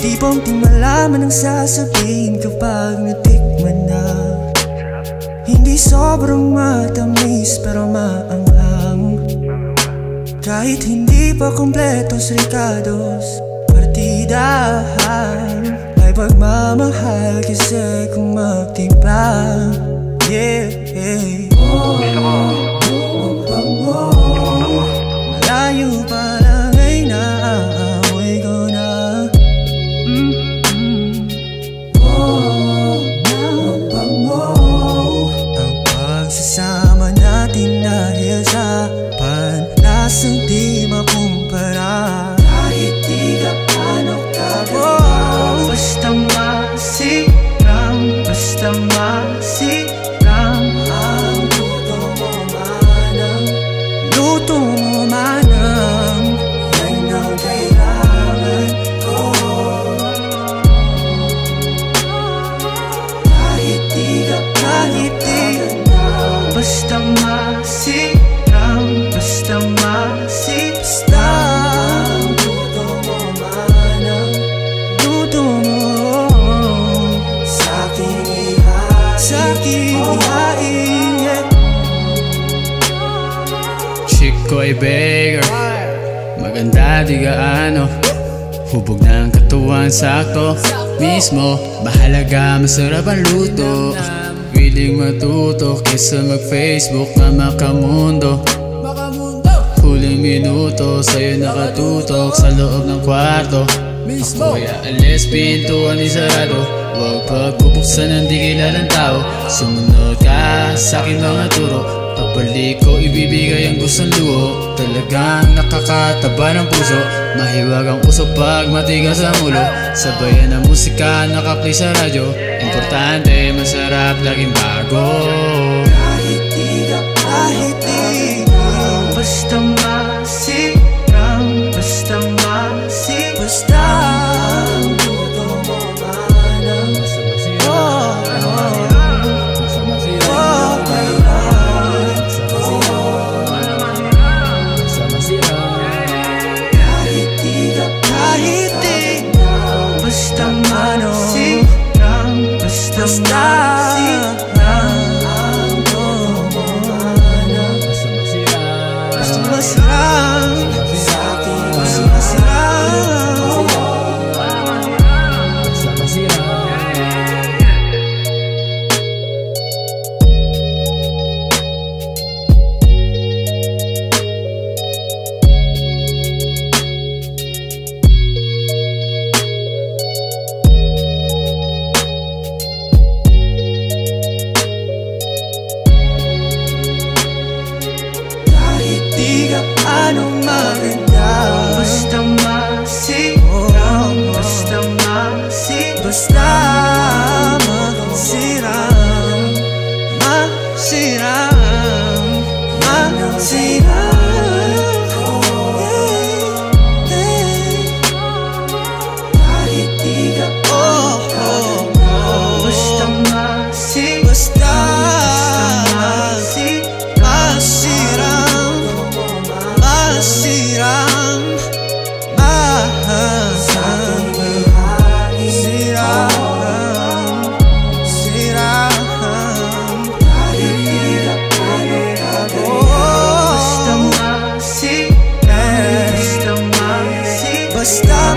malaman ang sasabihin kapag natikman na? Hindi sobrang matamis pero maanghang. Kahit hindi pa kompletos Ricardo's partidahan May pagmamahal kasi kung magtimpla Yeah, yeah. Malayo Luto mo ko ay beggar. Maganda di gaano Hubog ng katuwan sakto. Mismo Bahalaga masarap ang luto. Willing matuto Kesa mag Facebook na makamundo. Huling minuto Sa'yo nakatutok Sa loob ng kwarto. Ako'y aalis pintuan ni sarado. Huwag pagpupuksan ng di kilalang tao. Sumunod ka sa aking mga turo Pagbalik ko ibibigay ang gustong luho Talagang nakakataba ng puso. Mahiwag ang puso pag matigas ang ulo. Sabayan ng musika nakaplay sa radyo. Importante masarap laging bago. Kahit di ka kahit di ano Signal, basta stop. Ka superstar